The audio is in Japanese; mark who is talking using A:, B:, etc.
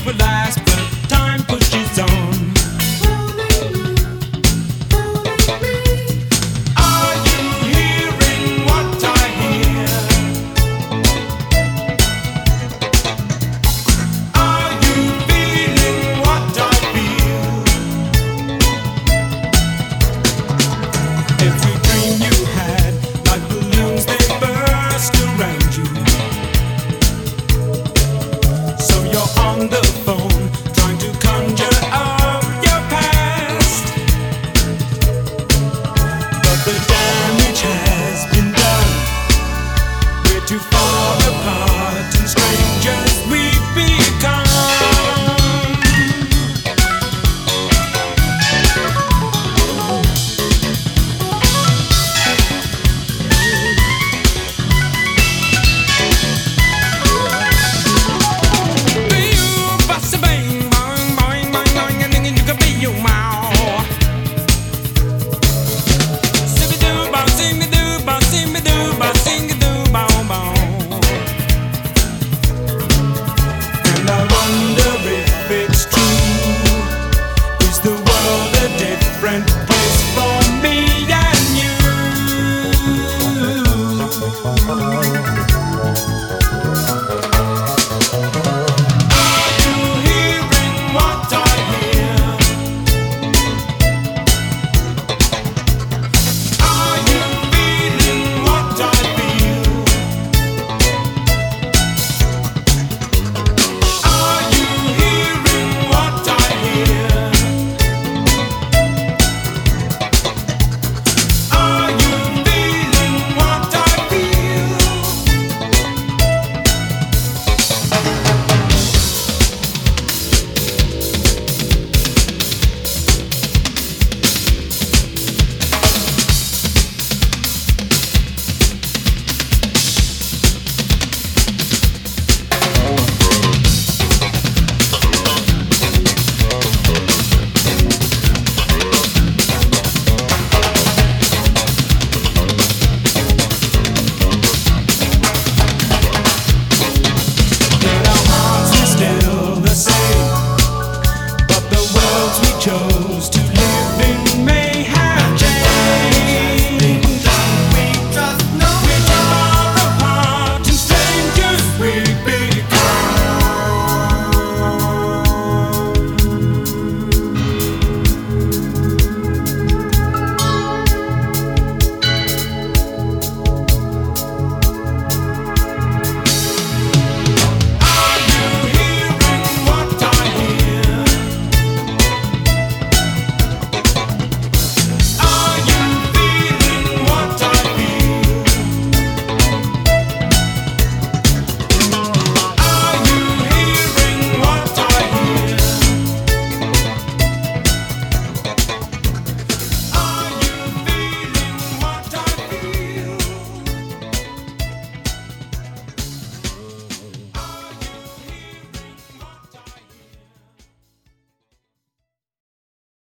A: for last.